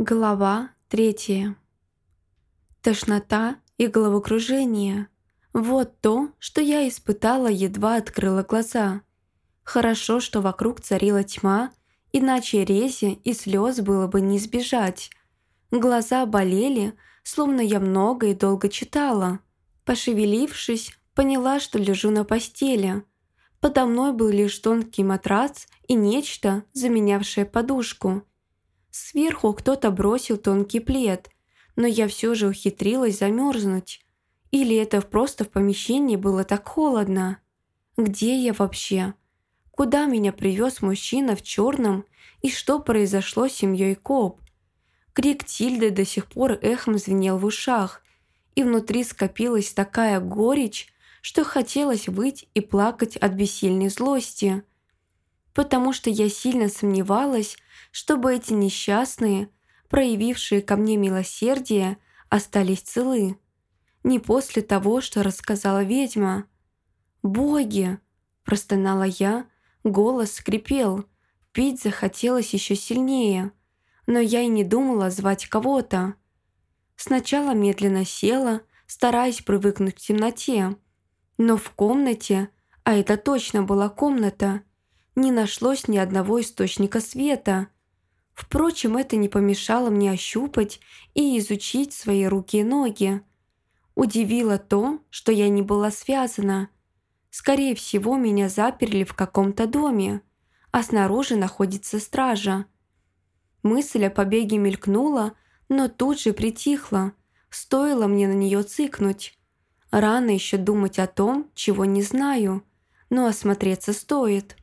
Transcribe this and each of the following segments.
Глава третья. Тошнота и головокружение. Вот то, что я испытала, едва открыла глаза. Хорошо, что вокруг царила тьма, иначе рези и слез было бы не избежать. Глаза болели, словно я много и долго читала. Пошевелившись, поняла, что лежу на постели. Подо мной был лишь тонкий матрац и нечто, заменявшее подушку – Сверху кто-то бросил тонкий плед, но я все же ухитрилась замерзнуть. Или это просто в помещении было так холодно? Где я вообще? Куда меня привез мужчина в черном и что произошло с семьей Коп? Крик Тильды до сих пор эхом звенел в ушах, и внутри скопилась такая горечь, что хотелось выть и плакать от бессильной злости. Потому что я сильно сомневалась, чтобы эти несчастные, проявившие ко мне милосердие, остались целы. Не после того, что рассказала ведьма. «Боги!» – простонала я, голос скрипел, пить захотелось еще сильнее, но я и не думала звать кого-то. Сначала медленно села, стараясь привыкнуть к темноте, но в комнате, а это точно была комната, не нашлось ни одного источника света – Впрочем, это не помешало мне ощупать и изучить свои руки и ноги. Удивило то, что я не была связана. Скорее всего, меня заперли в каком-то доме, а снаружи находится стража. Мысль о побеге мелькнула, но тут же притихла. Стоило мне на нее цикнуть. Рано еще думать о том, чего не знаю, но осмотреться стоит.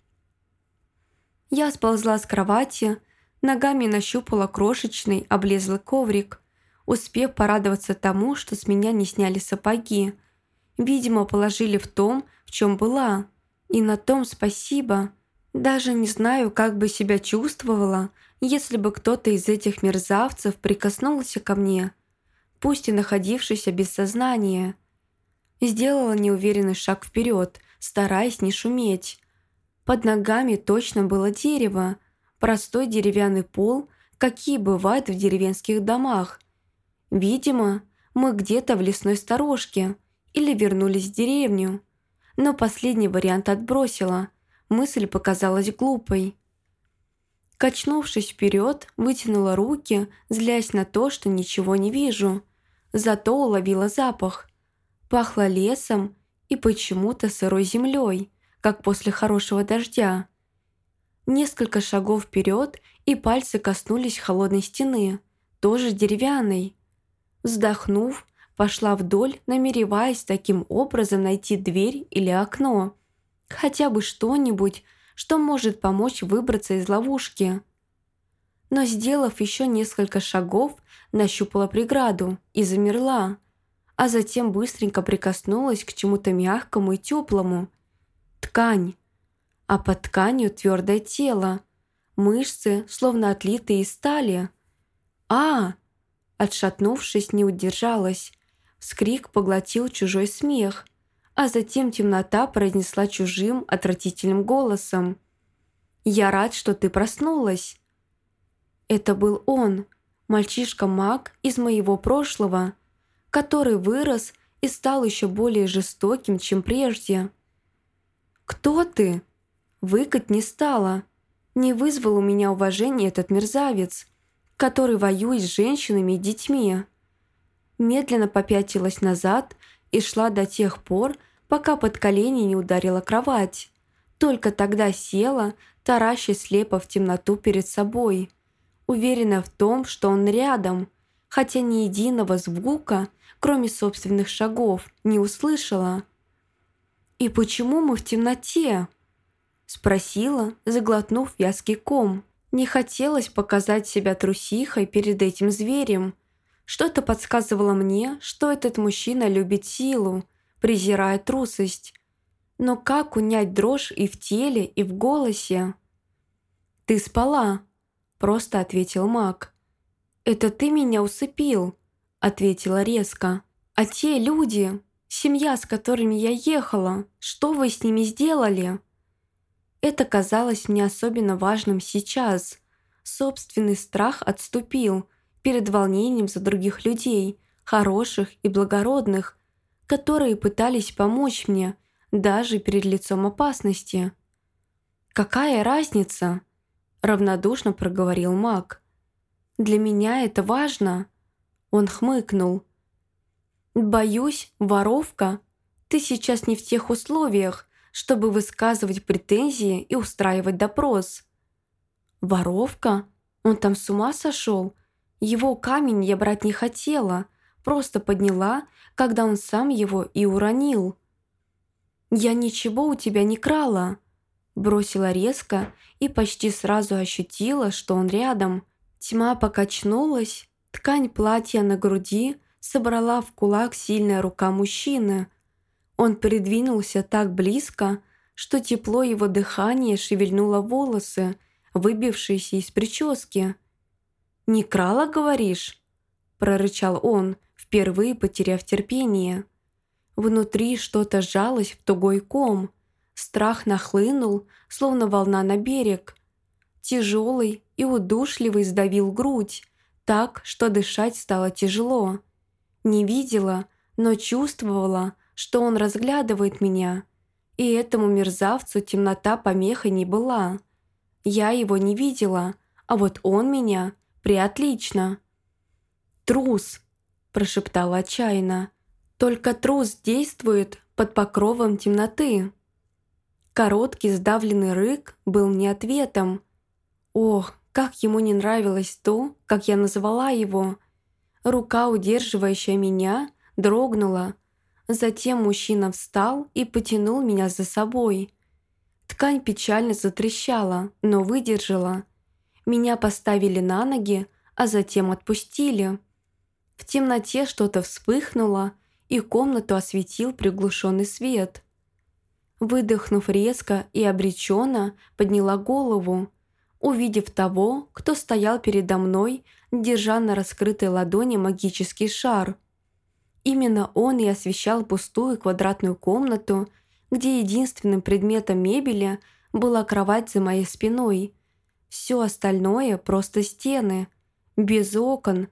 Я сползла с кровати, Ногами нащупала крошечный, облезлый коврик, успев порадоваться тому, что с меня не сняли сапоги. Видимо, положили в том, в чем была. И на том спасибо. Даже не знаю, как бы себя чувствовала, если бы кто-то из этих мерзавцев прикоснулся ко мне, пусть и находившийся без сознания. Сделала неуверенный шаг вперед, стараясь не шуметь. Под ногами точно было дерево, простой деревянный пол, какие бывают в деревенских домах. Видимо, мы где-то в лесной сторожке или вернулись в деревню. Но последний вариант отбросила, мысль показалась глупой. Качнувшись вперед, вытянула руки, злясь на то, что ничего не вижу. Зато уловила запах. Пахло лесом и почему-то сырой землей, как после хорошего дождя. Несколько шагов вперед, и пальцы коснулись холодной стены, тоже деревянной. Вздохнув, пошла вдоль, намереваясь таким образом найти дверь или окно. Хотя бы что-нибудь, что может помочь выбраться из ловушки. Но сделав еще несколько шагов, нащупала преграду и замерла, а затем быстренько прикоснулась к чему-то мягкому и теплому. Ткань а под тканью твердое тело, мышцы, словно отлитые из стали. а Отшатнувшись, не удержалась. Вскрик поглотил чужой смех, а затем темнота произнесла чужим отвратительным голосом. «Я рад, что ты проснулась». Это был он, мальчишка-маг из моего прошлого, который вырос и стал еще более жестоким, чем прежде. «Кто ты?» Выкать не стала. Не вызвал у меня уважения этот мерзавец, который воюет с женщинами и детьми. Медленно попятилась назад и шла до тех пор, пока под колени не ударила кровать. Только тогда села, таращась слепо в темноту перед собой, уверена в том, что он рядом, хотя ни единого звука, кроме собственных шагов, не услышала. «И почему мы в темноте?» Спросила, заглотнув вязкий ком. Не хотелось показать себя трусихой перед этим зверем. Что-то подсказывало мне, что этот мужчина любит силу, презирая трусость. Но как унять дрожь и в теле, и в голосе? «Ты спала», – просто ответил маг. «Это ты меня усыпил», – ответила резко. «А те люди, семья, с которыми я ехала, что вы с ними сделали?» Это казалось мне особенно важным сейчас. Собственный страх отступил, перед волнением за других людей, хороших и благородных, которые пытались помочь мне, даже перед лицом опасности. «Какая разница?» – равнодушно проговорил маг. «Для меня это важно». Он хмыкнул. «Боюсь, воровка, ты сейчас не в тех условиях, чтобы высказывать претензии и устраивать допрос». «Воровка? Он там с ума сошел? Его камень я брать не хотела, просто подняла, когда он сам его и уронил». «Я ничего у тебя не крала», бросила резко и почти сразу ощутила, что он рядом. Тьма покачнулась, ткань платья на груди собрала в кулак сильная рука мужчины. Он придвинулся так близко, что тепло его дыхания шевельнуло волосы, выбившиеся из прически. «Не крала, говоришь?» – прорычал он, впервые потеряв терпение. Внутри что-то сжалось в тугой ком. Страх нахлынул, словно волна на берег. Тяжелый и удушливый сдавил грудь, так, что дышать стало тяжело. Не видела, но чувствовала, что он разглядывает меня. И этому мерзавцу темнота помехой не была. Я его не видела, а вот он меня приотлично. «Трус!» – прошептала отчаянно. «Только трус действует под покровом темноты». Короткий сдавленный рык был мне ответом. Ох, как ему не нравилось то, как я назвала его. Рука, удерживающая меня, дрогнула, Затем мужчина встал и потянул меня за собой. Ткань печально затрещала, но выдержала. Меня поставили на ноги, а затем отпустили. В темноте что-то вспыхнуло, и комнату осветил приглушенный свет. Выдохнув резко и обреченно, подняла голову, увидев того, кто стоял передо мной, держа на раскрытой ладони магический шар – Именно он и освещал пустую квадратную комнату, где единственным предметом мебели была кровать за моей спиной. Все остальное просто стены, без окон,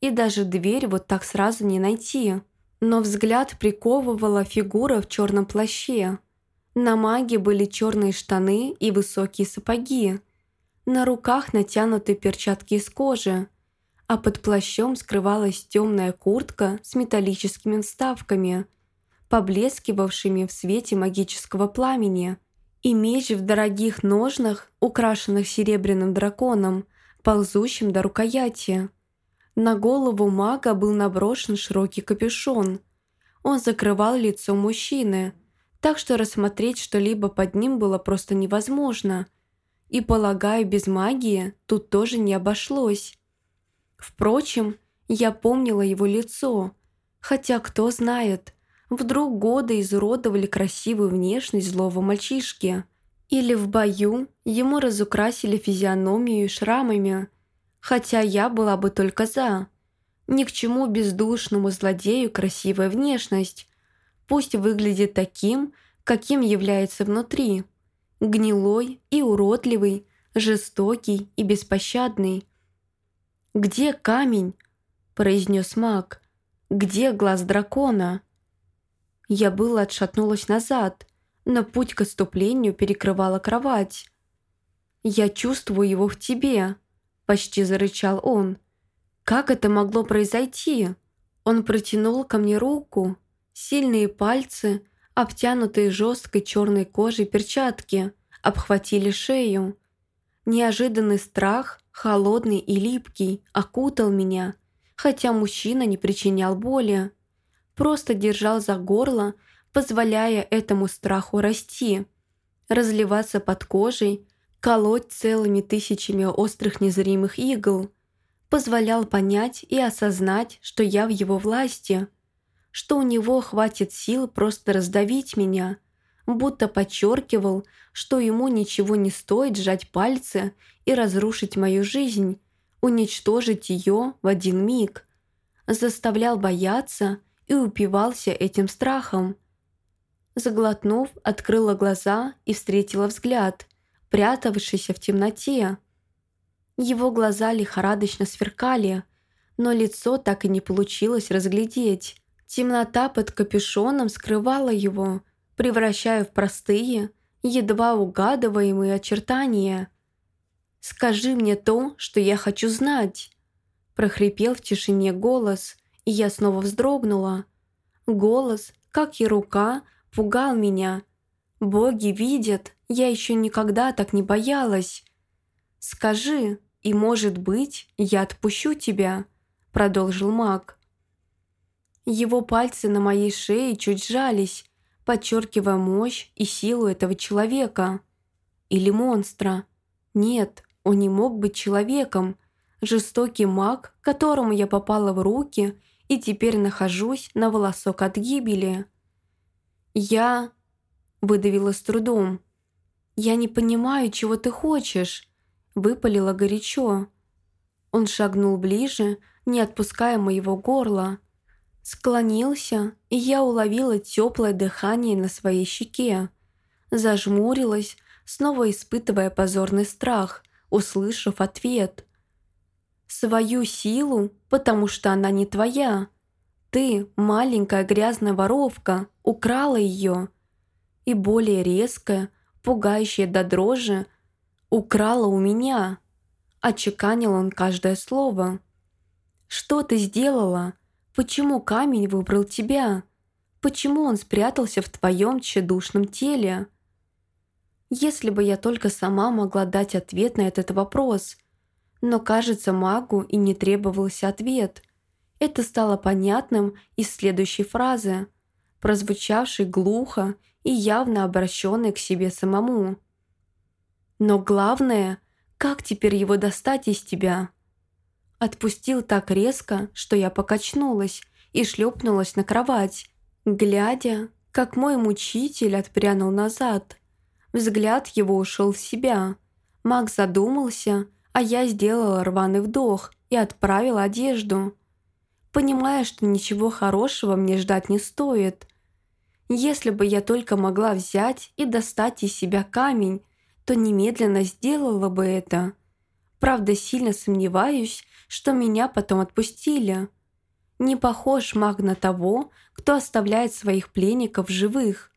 и даже дверь вот так сразу не найти. Но взгляд приковывала фигура в черном плаще. На маге были черные штаны и высокие сапоги. На руках натянуты перчатки из кожи а под плащом скрывалась темная куртка с металлическими вставками, поблескивавшими в свете магического пламени, и меч в дорогих ножнах, украшенных серебряным драконом, ползущим до рукояти. На голову мага был наброшен широкий капюшон. Он закрывал лицо мужчины, так что рассмотреть что-либо под ним было просто невозможно. И, полагаю, без магии тут тоже не обошлось. Впрочем, я помнила его лицо, хотя кто знает, вдруг годы изуродовали красивую внешность злого мальчишки. Или в бою ему разукрасили физиономию шрамами, хотя я была бы только за. Ни к чему бездушному злодею красивая внешность. Пусть выглядит таким, каким является внутри. Гнилой и уродливый, жестокий и беспощадный. «Где камень?» – произнес маг. «Где глаз дракона?» Я было отшатнулась назад, но путь к отступлению перекрывала кровать. «Я чувствую его в тебе», – почти зарычал он. «Как это могло произойти?» Он протянул ко мне руку. Сильные пальцы, обтянутые жесткой черной кожей перчатки, обхватили шею. Неожиданный страх холодный и липкий, окутал меня, хотя мужчина не причинял боли. Просто держал за горло, позволяя этому страху расти, разливаться под кожей, колоть целыми тысячами острых незримых игл. Позволял понять и осознать, что я в его власти, что у него хватит сил просто раздавить меня – будто подчеркивал, что ему ничего не стоит сжать пальцы и разрушить мою жизнь, уничтожить ее в один миг. Заставлял бояться и упивался этим страхом. Заглотнув, открыла глаза и встретила взгляд, прятавшийся в темноте. Его глаза лихорадочно сверкали, но лицо так и не получилось разглядеть. Темнота под капюшоном скрывала его, превращая в простые, едва угадываемые очертания. «Скажи мне то, что я хочу знать!» прохрипел в тишине голос, и я снова вздрогнула. Голос, как и рука, пугал меня. Боги видят, я еще никогда так не боялась. «Скажи, и, может быть, я отпущу тебя», — продолжил маг. Его пальцы на моей шее чуть сжались, подчеркивая мощь и силу этого человека. Или монстра. Нет, он не мог быть человеком. Жестокий маг, которому я попала в руки и теперь нахожусь на волосок от гибели. «Я...» — выдавила с трудом. «Я не понимаю, чего ты хочешь», — выпалила горячо. Он шагнул ближе, не отпуская моего горла. Склонился, и я уловила теплое дыхание на своей щеке. Зажмурилась, снова испытывая позорный страх, услышав ответ. «Свою силу, потому что она не твоя. Ты, маленькая грязная воровка, украла ее. И более резкая, пугающая до дрожи, украла у меня». Отчеканил он каждое слово. «Что ты сделала?» Почему камень выбрал тебя? Почему он спрятался в твоем тщедушном теле? Если бы я только сама могла дать ответ на этот вопрос. Но, кажется, магу и не требовался ответ. Это стало понятным из следующей фразы, прозвучавшей глухо и явно обращенной к себе самому. «Но главное, как теперь его достать из тебя?» Отпустил так резко, что я покачнулась и шлепнулась на кровать, глядя, как мой мучитель отпрянул назад. Взгляд его ушел в себя. Маг задумался, а я сделала рваный вдох и отправила одежду. Понимая, что ничего хорошего мне ждать не стоит. Если бы я только могла взять и достать из себя камень, то немедленно сделала бы это. Правда, сильно сомневаюсь, что меня потом отпустили. Не похож маг на того, кто оставляет своих пленников живых.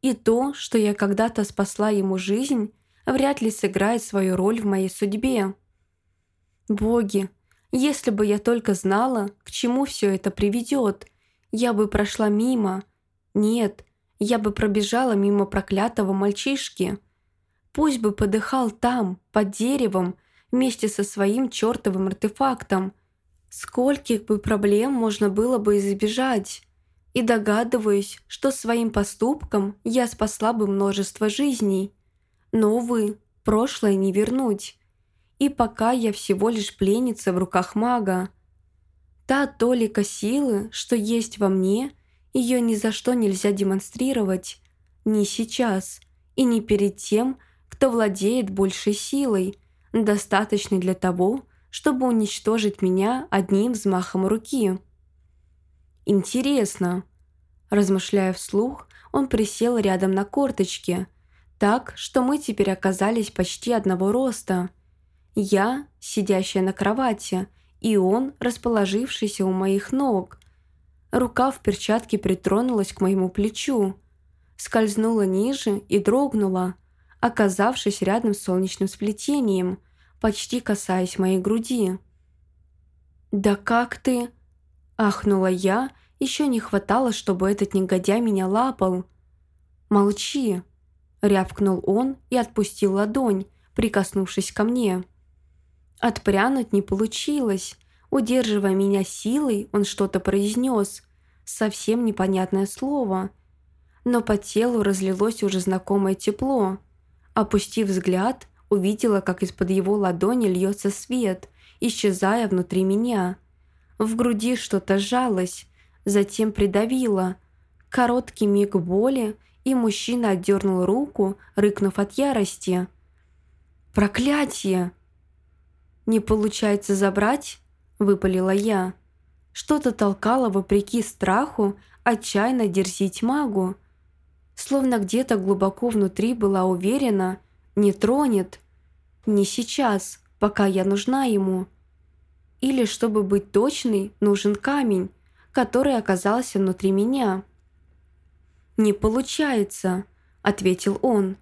И то, что я когда-то спасла ему жизнь, вряд ли сыграет свою роль в моей судьбе. Боги, если бы я только знала, к чему все это приведет, я бы прошла мимо. Нет, я бы пробежала мимо проклятого мальчишки. Пусть бы подыхал там, под деревом, вместе со своим чертовым артефактом. Скольких бы проблем можно было бы избежать. И догадываюсь, что своим поступком я спасла бы множество жизней. Но, увы, прошлое не вернуть. И пока я всего лишь пленница в руках мага. Та толика силы, что есть во мне, ее ни за что нельзя демонстрировать. Ни сейчас и не перед тем, кто владеет большей силой – достаточный для того, чтобы уничтожить меня одним взмахом руки. «Интересно», – размышляя вслух, он присел рядом на корточке, так, что мы теперь оказались почти одного роста. Я, сидящая на кровати, и он, расположившийся у моих ног. Рука в перчатке притронулась к моему плечу, скользнула ниже и дрогнула – оказавшись рядом с солнечным сплетением, почти касаясь моей груди. «Да как ты?» – ахнула я, еще не хватало, чтобы этот негодяй меня лапал. «Молчи!» – рявкнул он и отпустил ладонь, прикоснувшись ко мне. Отпрянуть не получилось. Удерживая меня силой, он что-то произнес, совсем непонятное слово. Но по телу разлилось уже знакомое тепло – Опустив взгляд, увидела, как из-под его ладони льется свет, исчезая внутри меня. В груди что-то сжалось, затем придавило. Короткий миг боли, и мужчина отдернул руку, рыкнув от ярости. «Проклятие!» «Не получается забрать?» – выпалила я. Что-то толкало, вопреки страху, отчаянно дерзить магу – словно где-то глубоко внутри была уверена, не тронет. Не сейчас, пока я нужна ему. Или, чтобы быть точной, нужен камень, который оказался внутри меня. «Не получается», — ответил он.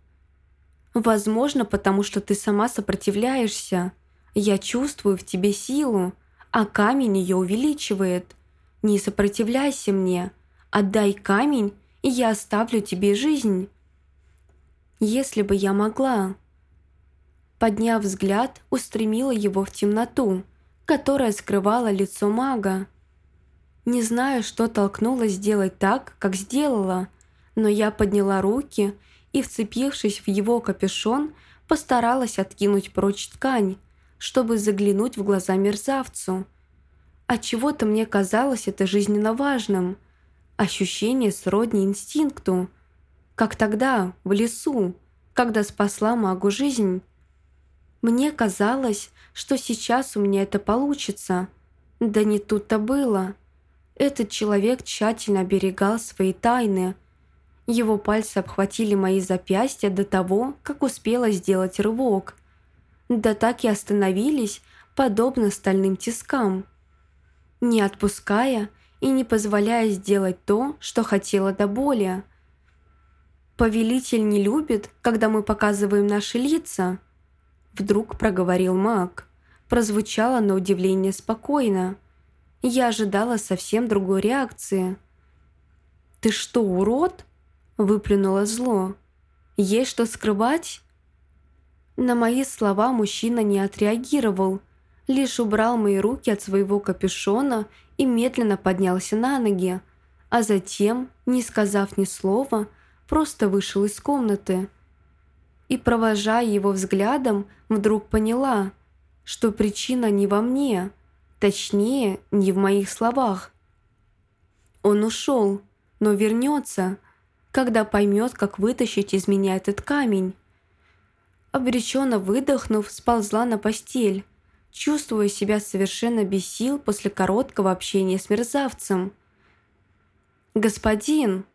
«Возможно, потому что ты сама сопротивляешься. Я чувствую в тебе силу, а камень ее увеличивает. Не сопротивляйся мне. Отдай камень, и я оставлю тебе жизнь». «Если бы я могла», Подняв взгляд, устремила его в темноту, которая скрывала лицо мага. Не знаю, что толкнуло сделать так, как сделала, но я подняла руки и, вцепившись в его капюшон, постаралась откинуть прочь ткань, чтобы заглянуть в глаза мерзавцу. От чего то мне казалось это жизненно важным. Ощущение сродни инстинкту. Как тогда, в лесу, когда спасла магу жизнь. Мне казалось, что сейчас у меня это получится. Да не тут-то было. Этот человек тщательно оберегал свои тайны. Его пальцы обхватили мои запястья до того, как успела сделать рывок. Да так и остановились, подобно стальным тискам. Не отпуская и не позволяя сделать то, что хотела до боли. «Повелитель не любит, когда мы показываем наши лица», Вдруг проговорил маг. Прозвучало на удивление спокойно. Я ожидала совсем другой реакции. «Ты что, урод?» – выплюнуло зло. «Есть что скрывать?» На мои слова мужчина не отреагировал, лишь убрал мои руки от своего капюшона и медленно поднялся на ноги, а затем, не сказав ни слова, просто вышел из комнаты и, провожая его взглядом, вдруг поняла, что причина не во мне, точнее, не в моих словах. Он ушел, но вернется, когда поймет, как вытащить из меня этот камень. Обреченно выдохнув, сползла на постель, чувствуя себя совершенно без сил после короткого общения с мерзавцем. «Господин!»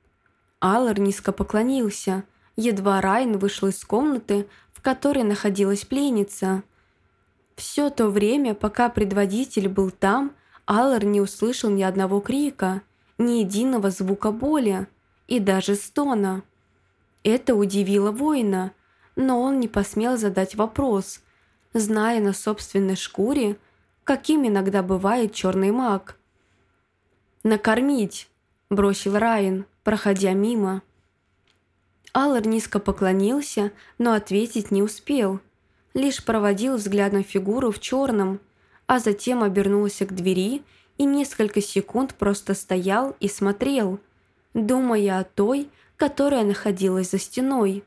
Аллар низко поклонился – едва Райан вышел из комнаты, в которой находилась пленница. Все то время, пока предводитель был там, Аллар не услышал ни одного крика, ни единого звука боли и даже стона. Это удивило воина, но он не посмел задать вопрос, зная на собственной шкуре, каким иногда бывает черный маг. «Накормить!» – бросил Райан, проходя мимо. Аллар низко поклонился, но ответить не успел. Лишь проводил взглядом фигуру в черном, а затем обернулся к двери и несколько секунд просто стоял и смотрел, думая о той, которая находилась за стеной.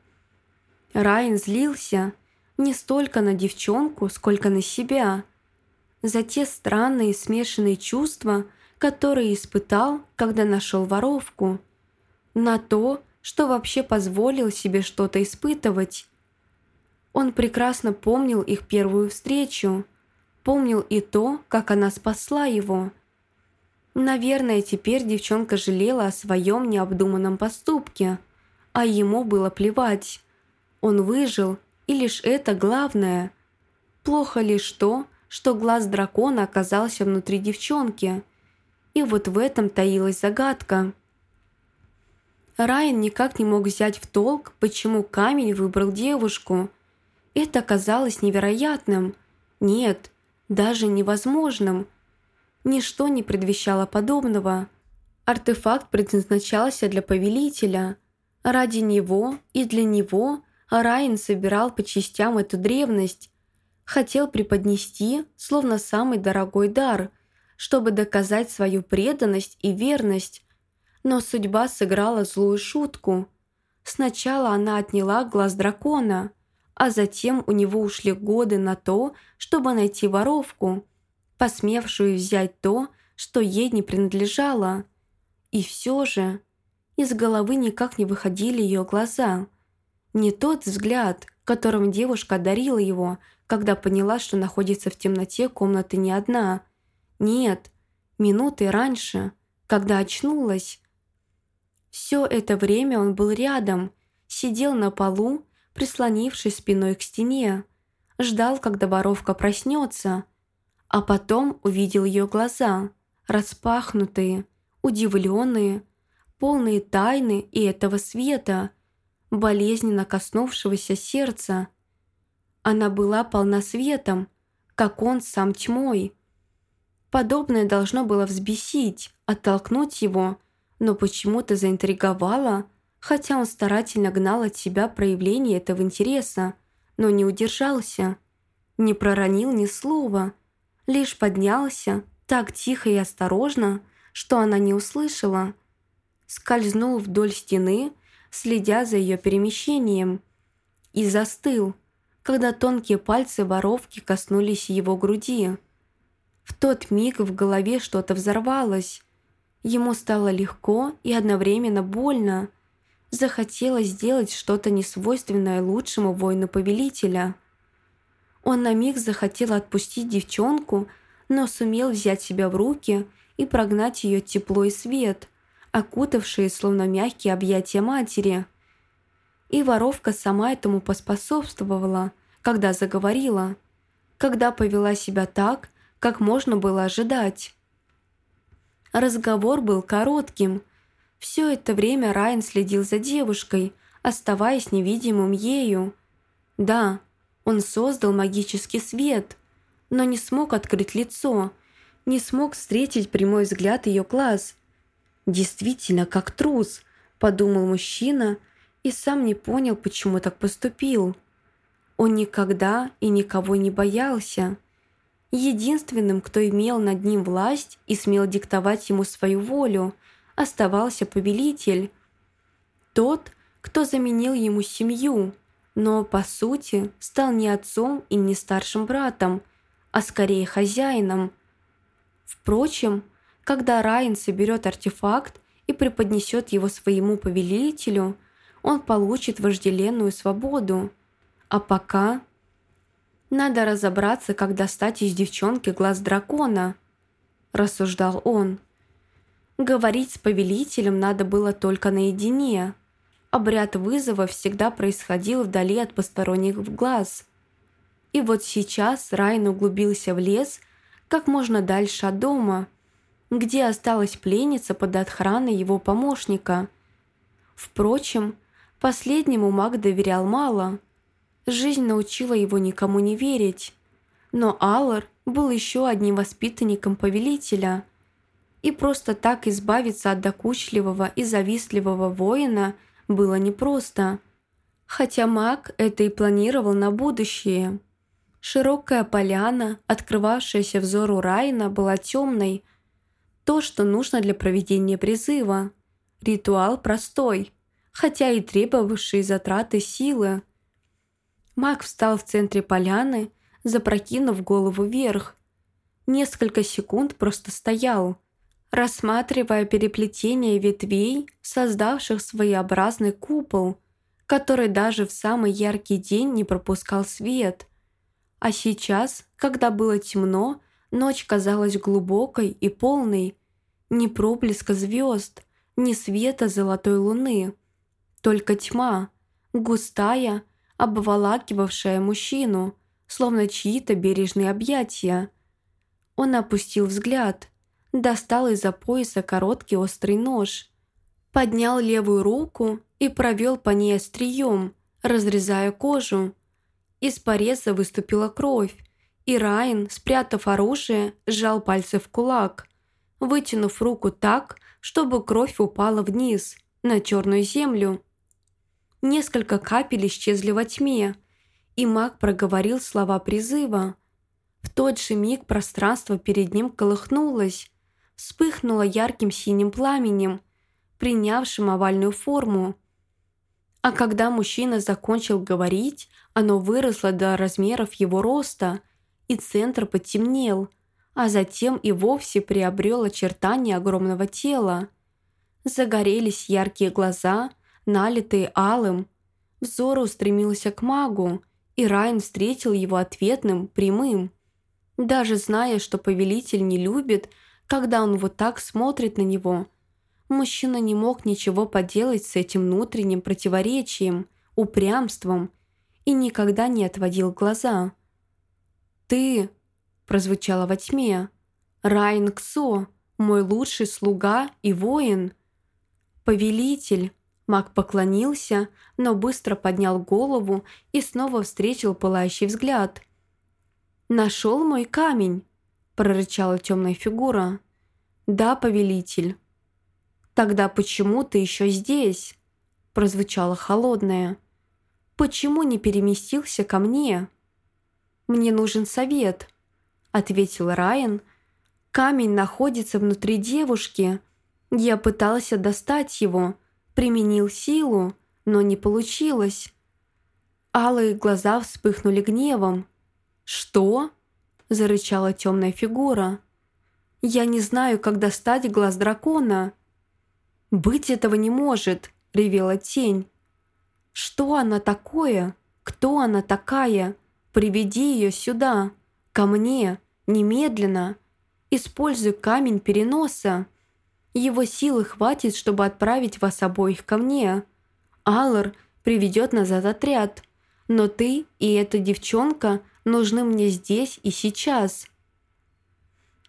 Райан злился не столько на девчонку, сколько на себя. За те странные смешанные чувства, которые испытал, когда нашел воровку. На то, что вообще позволил себе что-то испытывать. Он прекрасно помнил их первую встречу, помнил и то, как она спасла его. Наверное, теперь девчонка жалела о своем необдуманном поступке, а ему было плевать. Он выжил, и лишь это главное. Плохо лишь то, что глаз дракона оказался внутри девчонки. И вот в этом таилась загадка – Райан никак не мог взять в толк, почему камень выбрал девушку. Это казалось невероятным. Нет, даже невозможным. Ничто не предвещало подобного. Артефакт предназначался для повелителя. Ради него и для него Райан собирал по частям эту древность. Хотел преподнести, словно самый дорогой дар, чтобы доказать свою преданность и верность, но судьба сыграла злую шутку. Сначала она отняла глаз дракона, а затем у него ушли годы на то, чтобы найти воровку, посмевшую взять то, что ей не принадлежало. И все же из головы никак не выходили ее глаза. Не тот взгляд, которым девушка одарила его, когда поняла, что находится в темноте комнаты не одна. Нет, минуты раньше, когда очнулась, все это время он был рядом, сидел на полу, прислонившись спиной к стене, ждал, когда воровка проснется. а потом увидел ее глаза, распахнутые, удивленные, полные тайны и этого света, болезненно коснувшегося сердца. Она была полна светом, как он сам тьмой. Подобное должно было взбесить, оттолкнуть его, но почему-то заинтриговало, хотя он старательно гнал от себя проявление этого интереса, но не удержался, не проронил ни слова, лишь поднялся так тихо и осторожно, что она не услышала, скользнул вдоль стены, следя за ее перемещением, и застыл, когда тонкие пальцы воровки коснулись его груди. В тот миг в голове что-то взорвалось. Ему стало легко и одновременно больно. Захотелось сделать что-то несвойственное лучшему воину повелителя. Он на миг захотел отпустить девчонку, но сумел взять себя в руки и прогнать ее тепло и свет, окутавшие словно мягкие объятия матери – и воровка сама этому поспособствовала, когда заговорила, когда повела себя так, как можно было ожидать. Разговор был коротким. Все это время Райан следил за девушкой, оставаясь невидимым ею. Да, он создал магический свет, но не смог открыть лицо, не смог встретить прямой взгляд ее глаз. «Действительно, как трус», – подумал мужчина – и сам не понял, почему так поступил. Он никогда и никого не боялся. Единственным, кто имел над ним власть и смел диктовать ему свою волю, оставался повелитель. Тот, кто заменил ему семью, но, по сути, стал не отцом и не старшим братом, а скорее хозяином. Впрочем, когда Райан соберет артефакт и преподнесет его своему повелителю – он получит вожделенную свободу. А пока... Надо разобраться, как достать из девчонки глаз дракона, рассуждал он. Говорить с повелителем надо было только наедине. Обряд вызова всегда происходил вдали от посторонних глаз. И вот сейчас Райн углубился в лес как можно дальше от дома, где осталась пленница под охраной его помощника. Впрочем, Последнему маг доверял мало. Жизнь научила его никому не верить. Но Аллар был еще одним воспитанником повелителя. И просто так избавиться от докучливого и завистливого воина было непросто. Хотя маг это и планировал на будущее. Широкая поляна, открывавшаяся взору Райна, была темной. То, что нужно для проведения призыва. Ритуал простой – хотя и требовавшие затраты силы. Маг встал в центре поляны, запрокинув голову вверх. Несколько секунд просто стоял, рассматривая переплетение ветвей, создавших своеобразный купол, который даже в самый яркий день не пропускал свет. А сейчас, когда было темно, ночь казалась глубокой и полной. Ни проблеска звезд, ни света золотой луны только тьма, густая, обволакивавшая мужчину, словно чьи-то бережные объятия. Он опустил взгляд, достал из-за пояса короткий острый нож, поднял левую руку и провел по ней острием, разрезая кожу. Из пореза выступила кровь, и Райан, спрятав оружие, сжал пальцы в кулак, вытянув руку так, чтобы кровь упала вниз, на черную землю. Несколько капель исчезли во тьме, и маг проговорил слова призыва. В тот же миг пространство перед ним колыхнулось, вспыхнуло ярким синим пламенем, принявшим овальную форму. А когда мужчина закончил говорить, оно выросло до размеров его роста, и центр потемнел, а затем и вовсе приобрел очертания огромного тела. Загорелись яркие глаза – налитые алым. Взор устремился к магу, и Райан встретил его ответным, прямым. Даже зная, что повелитель не любит, когда он вот так смотрит на него, мужчина не мог ничего поделать с этим внутренним противоречием, упрямством и никогда не отводил глаза. «Ты...» прозвучало во тьме. «Райн Ксо, мой лучший слуга и воин». «Повелитель!» Маг поклонился, но быстро поднял голову и снова встретил пылающий взгляд. «Нашел мой камень!» – прорычала темная фигура. «Да, повелитель». «Тогда почему ты еще здесь?» – прозвучало холодное. «Почему не переместился ко мне?» «Мне нужен совет», – ответил Райан. «Камень находится внутри девушки. Я пытался достать его, применил силу, но не получилось». Алые глаза вспыхнули гневом. «Что?» – зарычала темная фигура. «Я не знаю, как достать глаз дракона». «Быть этого не может!» – ревела тень. «Что она такое? Кто она такая? Приведи ее сюда, ко мне, немедленно. Используй камень переноса. Его силы хватит, чтобы отправить вас обоих ко мне. Аллар приведет назад отряд. Но ты и эта девчонка нужны мне здесь и сейчас».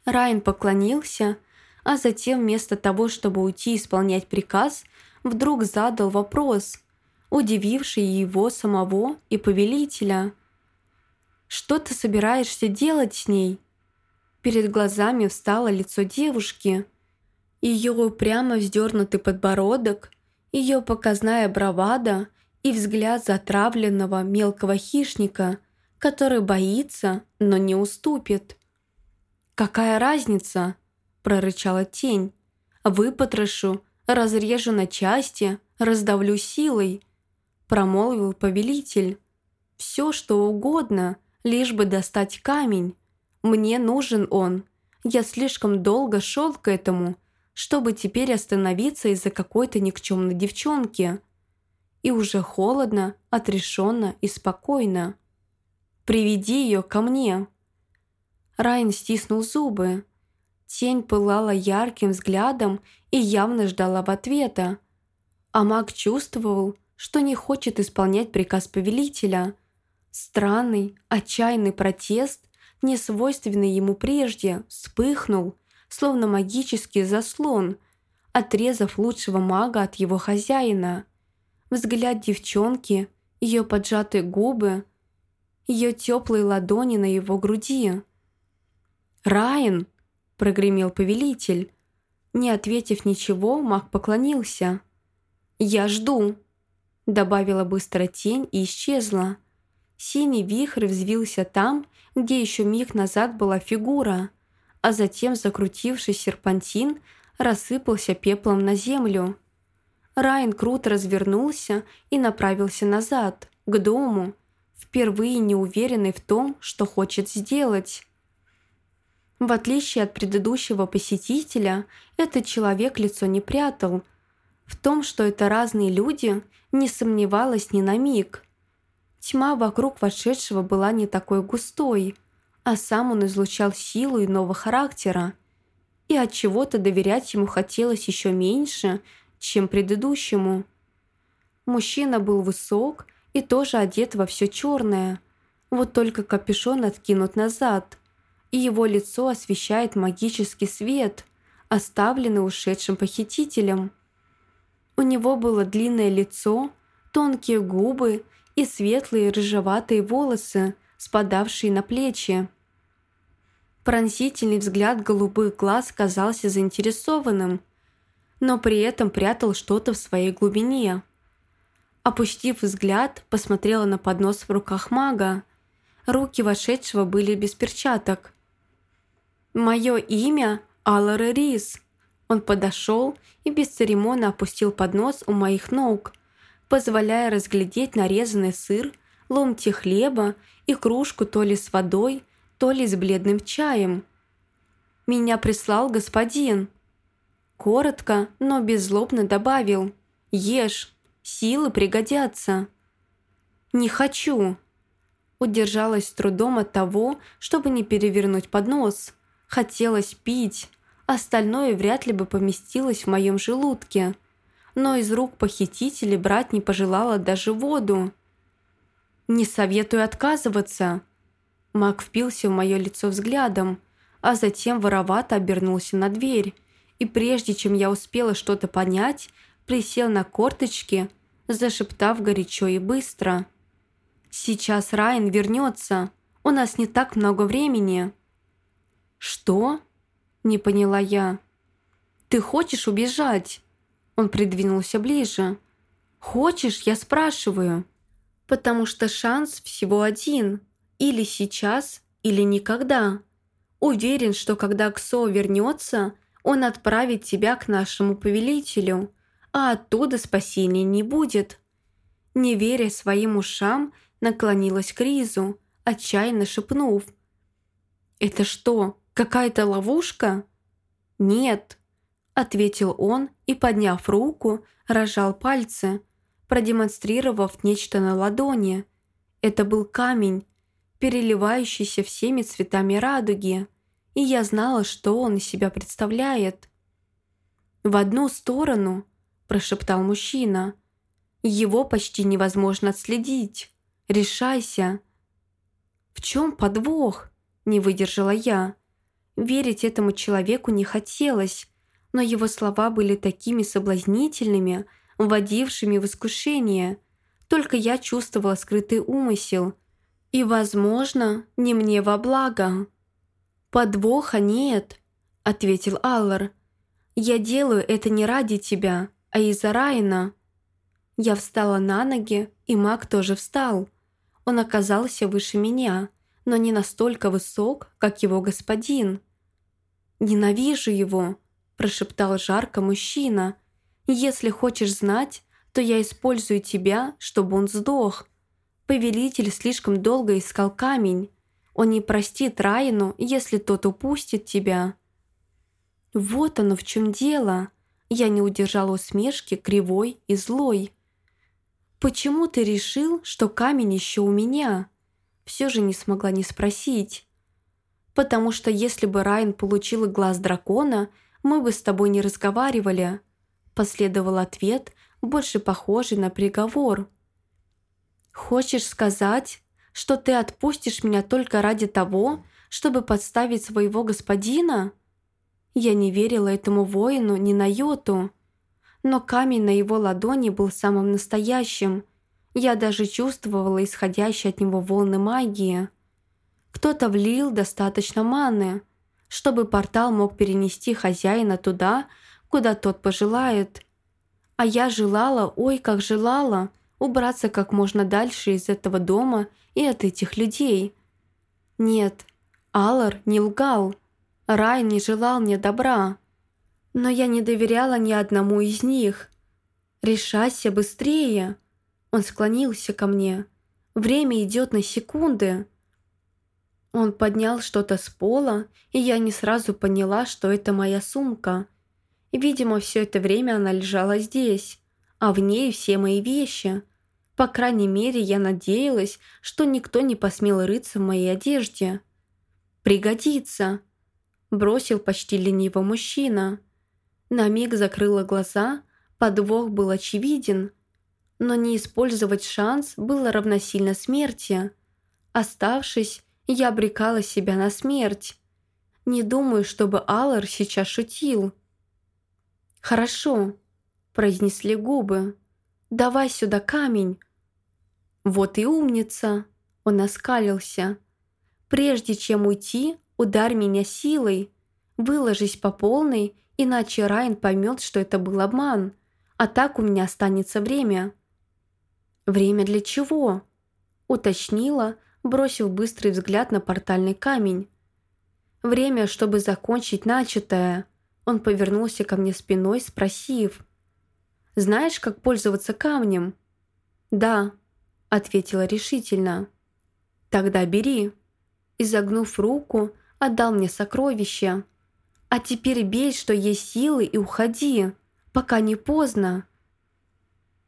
Райан поклонился, а затем вместо того, чтобы уйти исполнять приказ, вдруг задал вопрос, удививший его самого и повелителя. «Что ты собираешься делать с ней?» Перед глазами встало лицо девушки. Ее упрямо вздернутый подбородок, ее показная бравада и взгляд затравленного мелкого хищника, который боится, но не уступит. «Какая разница?» прорычала тень. «Выпотрошу, разрежу на части, раздавлю силой», промолвил повелитель. «Все, что угодно, лишь бы достать камень. Мне нужен он. Я слишком долго шел к этому, чтобы теперь остановиться из-за какой-то никчемной девчонки. И уже холодно, отрешенно и спокойно. Приведи ее ко мне». Райан стиснул зубы. Тень пылала ярким взглядом и явно ждала в ответа. А маг чувствовал, что не хочет исполнять приказ повелителя. Странный, отчаянный протест, не свойственный ему прежде, вспыхнул, словно магический заслон, отрезав лучшего мага от его хозяина. Взгляд девчонки, ее поджатые губы, ее теплые ладони на его груди. «Райан!» – прогремел повелитель. Не ответив ничего, маг поклонился. «Я жду», – добавила быстро тень и исчезла. Синий вихрь взвился там, где еще миг назад была фигура, а затем закрутивший серпантин рассыпался пеплом на землю. Райан круто развернулся и направился назад, к дому, впервые не уверенный в том, что хочет сделать. В отличие от предыдущего посетителя, этот человек лицо не прятал. В том, что это разные люди, не сомневалась ни на миг. Тьма вокруг вошедшего была не такой густой, а сам он излучал силу иного характера. И от чего-то доверять ему хотелось еще меньше, чем предыдущему. Мужчина был высок и тоже одет во все черное, вот только капюшон откинут назад – и его лицо освещает магический свет, оставленный ушедшим похитителем. У него было длинное лицо, тонкие губы и светлые рыжеватые волосы, спадавшие на плечи. Пронзительный взгляд голубых глаз казался заинтересованным, но при этом прятал что-то в своей глубине. Опустив взгляд, посмотрела на поднос в руках мага. Руки вошедшего были без перчаток. «Мое имя Аллар Рис». Он подошел и бесцеремонно опустил поднос у моих ног, позволяя разглядеть нарезанный сыр, ломти хлеба и кружку то ли с водой, то ли с бледным чаем. «Меня прислал господин». Коротко, но беззлобно добавил «Ешь, силы пригодятся». «Не хочу». Удержалась с трудом от того, чтобы не перевернуть поднос – Хотелось пить, остальное вряд ли бы поместилось в моем желудке. Но из рук похитителей брать не пожелала даже воду. «Не советую отказываться», Маг впился в мое лицо взглядом, а затем воровато обернулся на дверь. И прежде чем я успела что-то понять, присел на корточки, зашептав горячо и быстро. «Сейчас Райан вернется. У нас не так много времени». «Что?» – не поняла я. «Ты хочешь убежать?» Он придвинулся ближе. «Хочешь, я спрашиваю?» «Потому что шанс всего один. Или сейчас, или никогда. Уверен, что когда Ксо вернется, он отправит тебя к нашему повелителю, а оттуда спасения не будет». Не веря своим ушам, наклонилась к Ризу, отчаянно шепнув. «Это что, какая-то ловушка?» «Нет», — ответил он и, подняв руку, разжал пальцы, продемонстрировав нечто на ладони. Это был камень, переливающийся всеми цветами радуги, и я знала, что он из себя представляет. «В одну сторону», – прошептал мужчина, – «его почти невозможно отследить. Решайся». «В чем подвох?» – не выдержала я. Верить этому человеку не хотелось, но его слова были такими соблазнительными, вводившими в искушение. Только я чувствовала скрытый умысел – и, возможно, не мне во благо. «Подвоха нет», — ответил Аллар. «Я делаю это не ради тебя, а из-за Райна». Я встала на ноги, и маг тоже встал. Он оказался выше меня, но не настолько высок, как его господин. «Ненавижу его», – прошептал жарко мужчина. «Если хочешь знать, то я использую тебя, чтобы он сдох». Повелитель слишком долго искал камень. Он не простит Райну, если тот упустит тебя. Вот оно в чем дело. Я не удержала усмешки, кривой и злой. «Почему ты решил, что камень еще у меня?» Все же не смогла не спросить. «Потому что если бы Райан получил глаз дракона, мы бы с тобой не разговаривали», последовал ответ, больше похожий на приговор. «Хочешь сказать, что ты отпустишь меня только ради того, чтобы подставить своего господина?» Я не верила этому воину ни на йоту. Но камень на его ладони был самым настоящим. Я даже чувствовала исходящие от него волны магии. Кто-то влил достаточно маны, чтобы портал мог перенести хозяина туда, куда тот пожелает. А я желала, ой, как желала – убраться как можно дальше из этого дома и от этих людей. Нет, Аллар не лгал. Рай не желал мне добра. Но я не доверяла ни одному из них. «Решайся быстрее!» Он склонился ко мне. «Время идет на секунды!» Он поднял что-то с пола, и я не сразу поняла, что это моя сумка. Видимо, все это время она лежала здесь а в ней все мои вещи. По крайней мере, я надеялась, что никто не посмел рыться в моей одежде. «Пригодится», – бросил почти лениво мужчина. На миг закрыла глаза, подвох был очевиден, но не использовать шанс было равносильно смерти. Оставшись, я обрекала себя на смерть. Не думаю, чтобы Аллар сейчас шутил. «Хорошо», произнесли губы. «Давай сюда камень!» «Вот и умница!» Он оскалился. «Прежде чем уйти, ударь меня силой. Выложись по полной, иначе Райан поймет, что это был обман. А так у меня останется время». «Время для чего?» Уточнила, бросив быстрый взгляд на портальный камень. «Время, чтобы закончить начатое». Он повернулся ко мне спиной, спросив – знаешь, как пользоваться камнем?» «Да», — ответила решительно. «Тогда бери». Изогнув руку, отдал мне сокровище. «А теперь бей, что есть силы, и уходи, пока не поздно».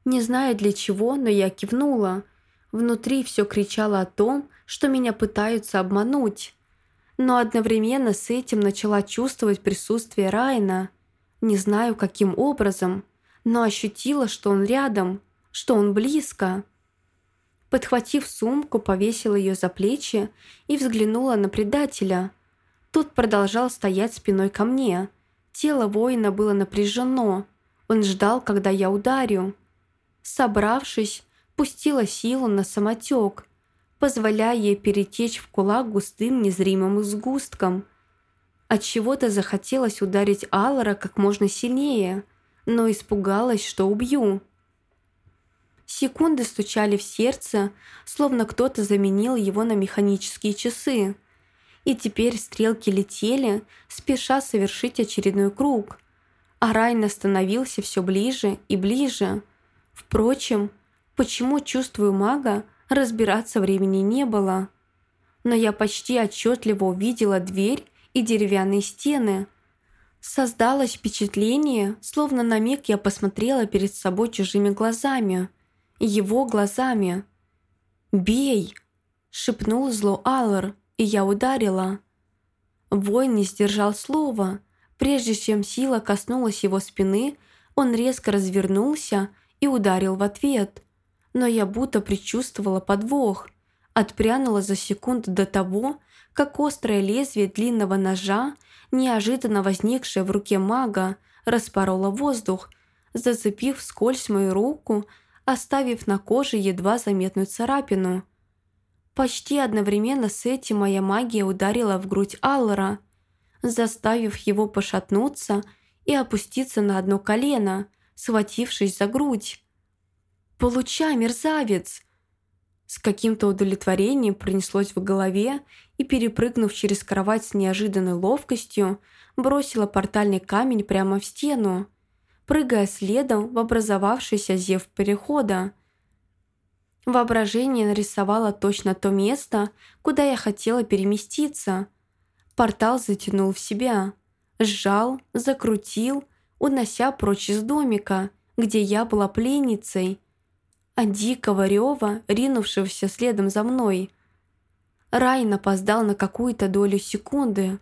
Не знаю для чего, но я кивнула. Внутри все кричало о том, что меня пытаются обмануть. Но одновременно с этим начала чувствовать присутствие Райна. Не знаю, каким образом – но ощутила, что он рядом, что он близко. Подхватив сумку, повесила ее за плечи и взглянула на предателя. Тот продолжал стоять спиной ко мне. Тело воина было напряжено. Он ждал, когда я ударю. Собравшись, пустила силу на самотек, позволяя ей перетечь в кулак густым незримым сгустком. От чего то захотелось ударить Аллара как можно сильнее, но испугалась, что убью. Секунды стучали в сердце, словно кто-то заменил его на механические часы. И теперь стрелки летели, спеша совершить очередной круг. А Райн становился все ближе и ближе. Впрочем, почему чувствую мага, разбираться времени не было. Но я почти отчетливо увидела дверь и деревянные стены. Создалось впечатление, словно на миг я посмотрела перед собой чужими глазами – его глазами. «Бей!» – шепнул зло Аллар, и я ударила. Воин не сдержал слова. Прежде чем сила коснулась его спины, он резко развернулся и ударил в ответ. Но я будто предчувствовала подвох. Отпрянула за секунду до того, как острое лезвие длинного ножа, неожиданно возникшее в руке мага, распороло воздух, зацепив скользь мою руку, оставив на коже едва заметную царапину. Почти одновременно с этим моя магия ударила в грудь Аллара, заставив его пошатнуться и опуститься на одно колено, схватившись за грудь. «Получай, мерзавец!» С каким-то удовлетворением пронеслось в голове и, перепрыгнув через кровать с неожиданной ловкостью, бросила портальный камень прямо в стену прыгая следом в образовавшийся зев перехода. Воображение нарисовало точно то место, куда я хотела переместиться. Портал затянул в себя, сжал, закрутил, унося прочь из домика, где я была пленницей, а дикого рева, ринувшегося следом за мной. Райн опоздал на какую-то долю секунды.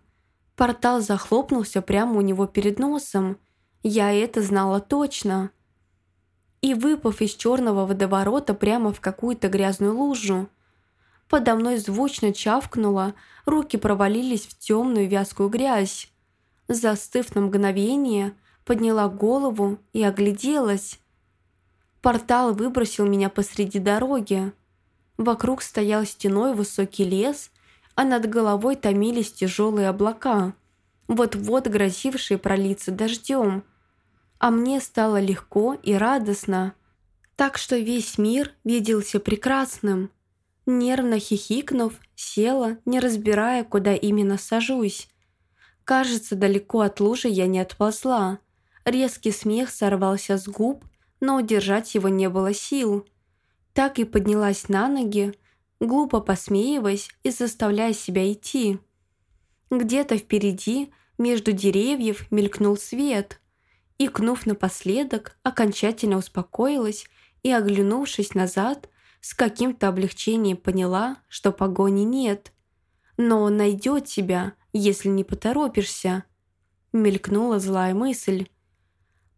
Портал захлопнулся прямо у него перед носом, я это знала точно. И выпав из черного водоворота прямо в какую-то грязную лужу. Подо мной звучно чавкнуло, руки провалились в темную вязкую грязь. Застыв на мгновение, подняла голову и огляделась. Портал выбросил меня посреди дороги. Вокруг стоял стеной высокий лес, а над головой томились тяжелые облака, вот-вот грозившие пролиться дождем – а мне стало легко и радостно, так что весь мир виделся прекрасным. Нервно хихикнув, села, не разбирая, куда именно сажусь. Кажется, далеко от лужи я не отползла. Резкий смех сорвался с губ, но удержать его не было сил. Так и поднялась на ноги, глупо посмеиваясь и заставляя себя идти. Где-то впереди, между деревьев, мелькнул свет. Икнув напоследок, окончательно успокоилась и, оглянувшись назад, с каким-то облегчением поняла, что погони нет. «Но он найдет тебя, если не поторопишься», — мелькнула злая мысль.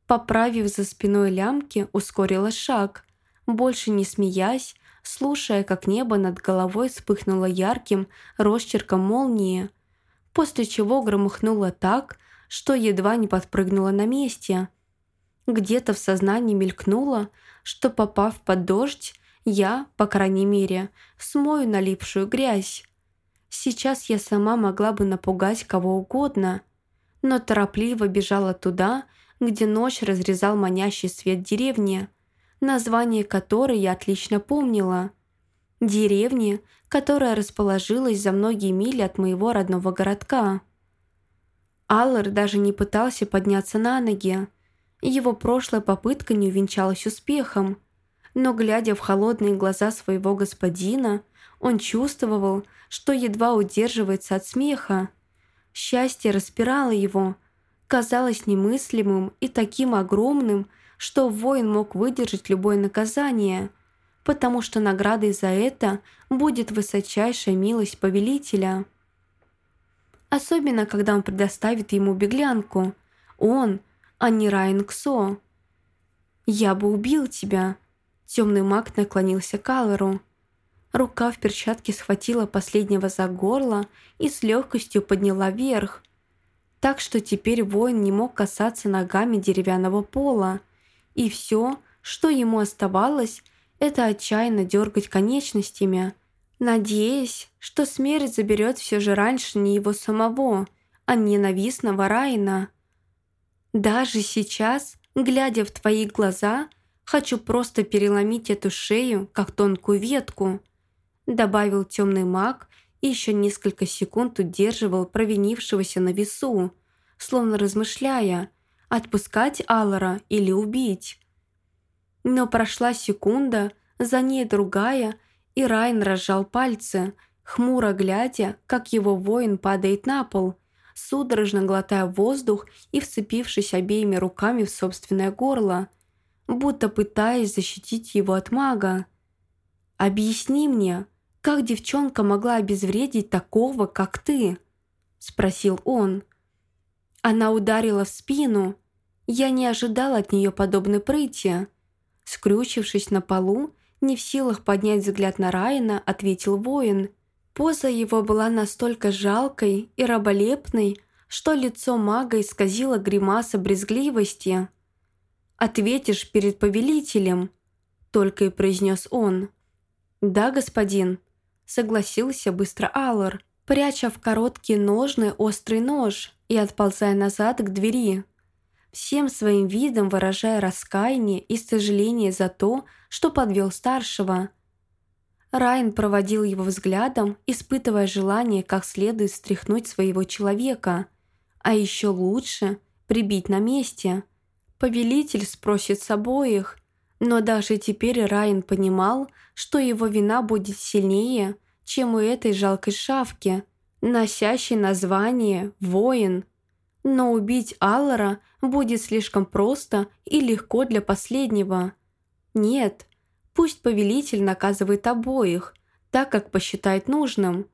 Поправив за спиной лямки, ускорила шаг, больше не смеясь, слушая, как небо над головой вспыхнуло ярким росчерком молнии, после чего громыхнуло так, что едва не подпрыгнула на месте. Где-то в сознании мелькнуло, что, попав под дождь, я, по крайней мере, смою налипшую грязь. Сейчас я сама могла бы напугать кого угодно, но торопливо бежала туда, где ночь разрезал манящий свет деревни, название которой я отлично помнила. Деревни, которая расположилась за многие мили от моего родного городка. Аллар даже не пытался подняться на ноги. Его прошлая попытка не увенчалась успехом. Но, глядя в холодные глаза своего господина, он чувствовал, что едва удерживается от смеха. Счастье распирало его, казалось немыслимым и таким огромным, что воин мог выдержать любое наказание, потому что наградой за это будет высочайшая милость повелителя. Особенно, когда он предоставит ему беглянку. Он, а не Райан Ксо. «Я бы убил тебя», — темный маг наклонился к Аллару. Рука в перчатке схватила последнего за горло и с легкостью подняла вверх. Так что теперь воин не мог касаться ногами деревянного пола. И все, что ему оставалось, это отчаянно дергать конечностями, надеясь, что смерть заберет все же раньше не его самого, а ненавистного Райна. Даже сейчас, глядя в твои глаза, хочу просто переломить эту шею, как тонкую ветку», добавил темный маг и еще несколько секунд удерживал провинившегося на весу, словно размышляя, отпускать Аллара или убить. Но прошла секунда, за ней другая, и Райн разжал пальцы, хмуро глядя, как его воин падает на пол, судорожно глотая воздух и вцепившись обеими руками в собственное горло, будто пытаясь защитить его от мага. «Объясни мне, как девчонка могла обезвредить такого, как ты?» – спросил он. Она ударила в спину. Я не ожидал от нее подобной прыти. Скрючившись на полу, не в силах поднять взгляд на Райана, ответил воин. Поза его была настолько жалкой и раболепной, что лицо мага исказило гримаса брезгливости. «Ответишь перед повелителем», — только и произнес он. «Да, господин», — согласился быстро Аллар, пряча в короткие ножны острый нож и отползая назад к двери всем своим видом выражая раскаяние и сожаление за то, что подвел старшего. Райан проводил его взглядом, испытывая желание как следует стряхнуть своего человека, а еще лучше прибить на месте. Повелитель спросит с обоих, но даже теперь Райан понимал, что его вина будет сильнее, чем у этой жалкой шавки, носящей название «воин», но убить Аллара будет слишком просто и легко для последнего. Нет, пусть повелитель наказывает обоих, так как посчитает нужным.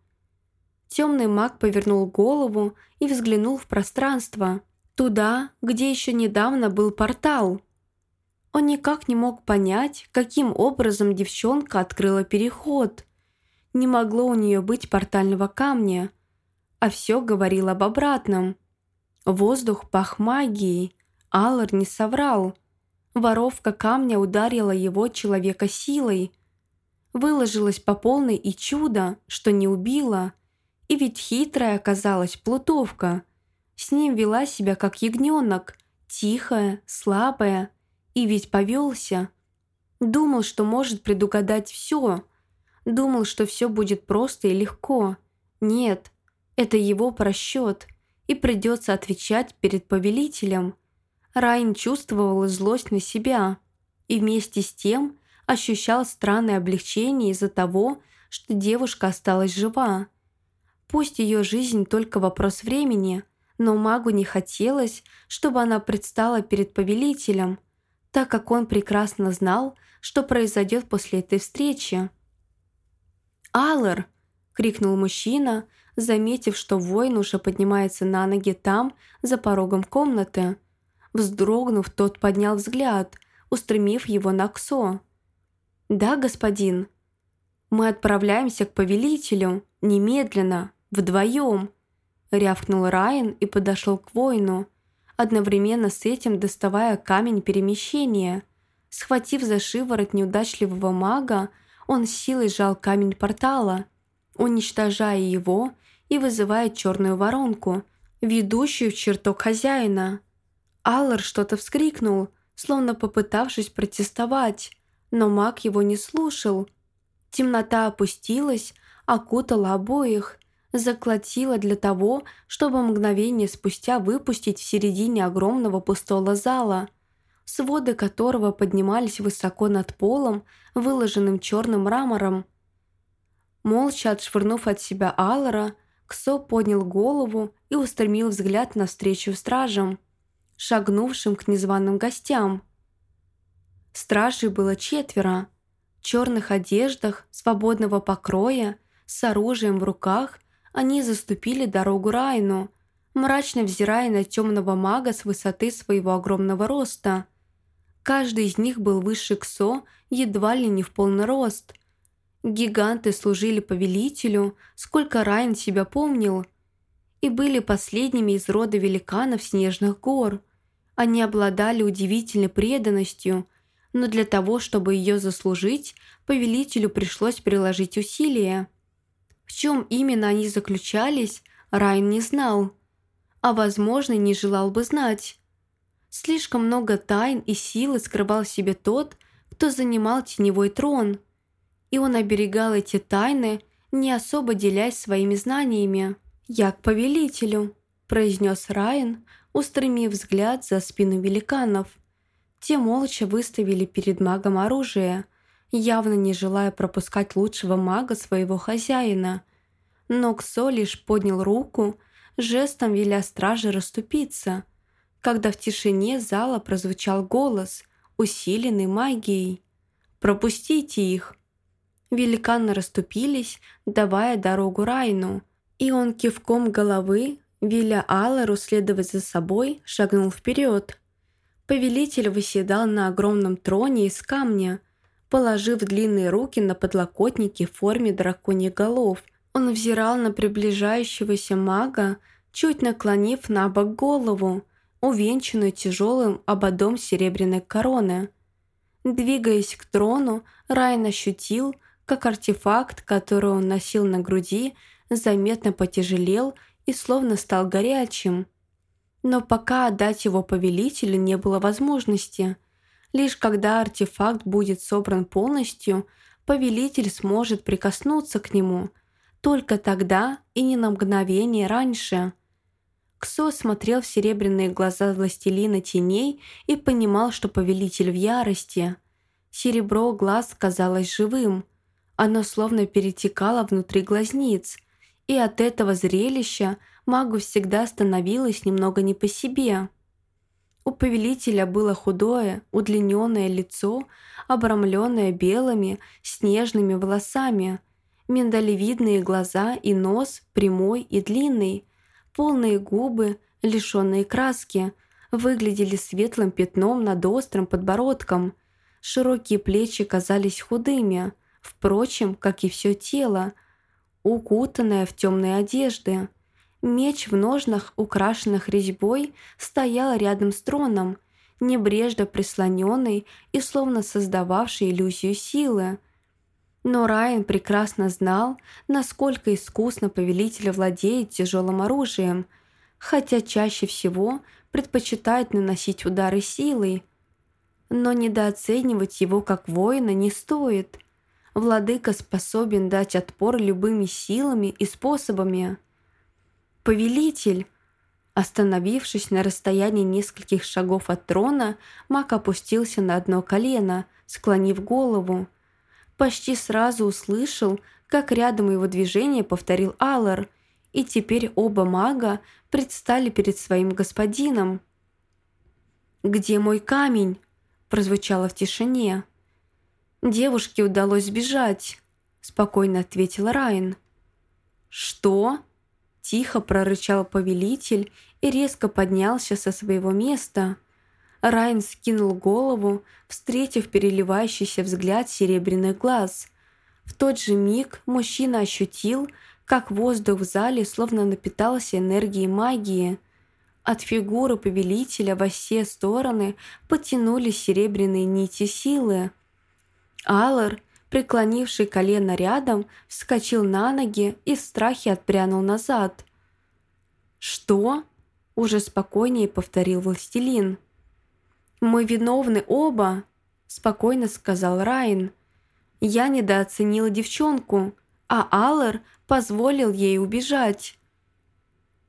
Темный маг повернул голову и взглянул в пространство, туда, где еще недавно был портал. Он никак не мог понять, каким образом девчонка открыла переход. Не могло у нее быть портального камня, а все говорило об обратном – Воздух пах магией. Аллар не соврал. Воровка камня ударила его человека силой. Выложилась по полной и чудо, что не убила. И ведь хитрая оказалась плутовка. С ним вела себя как ягненок, тихая, слабая. И ведь повелся. Думал, что может предугадать все. Думал, что все будет просто и легко. Нет, это его просчет и придется отвечать перед повелителем. Райн чувствовал злость на себя и вместе с тем ощущал странное облегчение из-за того, что девушка осталась жива. Пусть ее жизнь только вопрос времени, но магу не хотелось, чтобы она предстала перед повелителем, так как он прекрасно знал, что произойдет после этой встречи. «Аллар!» — крикнул мужчина, заметив, что воин уже поднимается на ноги там, за порогом комнаты. Вздрогнув, тот поднял взгляд, устремив его на Ксо. «Да, господин. Мы отправляемся к повелителю, немедленно, вдвоем», рявкнул Райан и подошел к воину, одновременно с этим доставая камень перемещения. Схватив за шиворот неудачливого мага, он силой сжал камень портала, уничтожая его и вызывает черную воронку, ведущую в чертог хозяина. Аллар что-то вскрикнул, словно попытавшись протестовать, но маг его не слушал. Темнота опустилась, окутала обоих, заклотила для того, чтобы мгновение спустя выпустить в середине огромного пустого зала, своды которого поднимались высоко над полом, выложенным черным мрамором. Молча отшвырнув от себя Аллара, Ксо поднял голову и устремил взгляд навстречу стражам, шагнувшим к незваным гостям. Стражей было четверо. В черных одеждах, свободного покроя, с оружием в руках они заступили дорогу Райну, мрачно взирая на темного мага с высоты своего огромного роста. Каждый из них был выше Ксо едва ли не в полный рост. Гиганты служили повелителю, сколько Райан себя помнил, и были последними из рода великанов Снежных гор. Они обладали удивительной преданностью, но для того, чтобы ее заслужить, повелителю пришлось приложить усилия. Чем именно они заключались, Райан не знал, а, возможно, не желал бы знать. Слишком много тайн и силы скрывал себе тот, кто занимал теневой трон – и он оберегал эти тайны, не особо делясь своими знаниями. «Я к повелителю», – произнес Райан, устремив взгляд за спину великанов. Те молча выставили перед магом оружие, явно не желая пропускать лучшего мага своего хозяина. Но Ксо лишь поднял руку, жестом веля страже расступиться, когда в тишине зала прозвучал голос, усиленный магией. «Пропустите их!» Великаны расступились, давая дорогу Райну, и он кивком головы, веля Аллару следовать за собой, шагнул вперед. Повелитель выседал на огромном троне из камня, положив длинные руки на подлокотники в форме драконьих голов. Он взирал на приближающегося мага, чуть наклонив на бок голову, увенчанную тяжелым ободом серебряной короны. Двигаясь к трону, Райн ощутил, как артефакт, который он носил на груди, заметно потяжелел и словно стал горячим. Но пока отдать его повелителю не было возможности. Лишь когда артефакт будет собран полностью, повелитель сможет прикоснуться к нему. Только тогда и не на мгновение раньше. Ксо смотрел в серебряные глаза властелина теней и понимал, что повелитель в ярости. Серебро глаз казалось живым – оно словно перетекало внутри глазниц, и от этого зрелища магу всегда становилось немного не по себе. У повелителя было худое, удлиненное лицо, обрамленное белыми, снежными волосами, миндалевидные глаза и нос прямой и длинный, полные губы, лишенные краски, выглядели светлым пятном над острым подбородком, широкие плечи казались худыми – впрочем, как и все тело, укутанное в темные одежды. Меч в ножнах, украшенных резьбой, стоял рядом с троном, небрежно прислоненный и словно создававший иллюзию силы. Но Райан прекрасно знал, насколько искусно повелитель владеет тяжелым оружием, хотя чаще всего предпочитает наносить удары силой. Но недооценивать его как воина не стоит владыка способен дать отпор любыми силами и способами. «Повелитель!» Остановившись на расстоянии нескольких шагов от трона, маг опустился на одно колено, склонив голову. Почти сразу услышал, как рядом его движение повторил Аллар, и теперь оба мага предстали перед своим господином. «Где мой камень?» – прозвучало в тишине. «Девушке удалось сбежать», – спокойно ответил Райан. «Что?» – тихо прорычал повелитель и резко поднялся со своего места. Райан скинул голову, встретив переливающийся взгляд серебряных глаз. В тот же миг мужчина ощутил, как воздух в зале словно напитался энергией магии. От фигуры повелителя во все стороны потянулись серебряные нити силы – Аллар, преклонивший колено рядом, вскочил на ноги и в страхе отпрянул назад. «Что?» – уже спокойнее повторил властелин. «Мы виновны оба», – спокойно сказал Райан. «Я недооценила девчонку, а Аллар позволил ей убежать».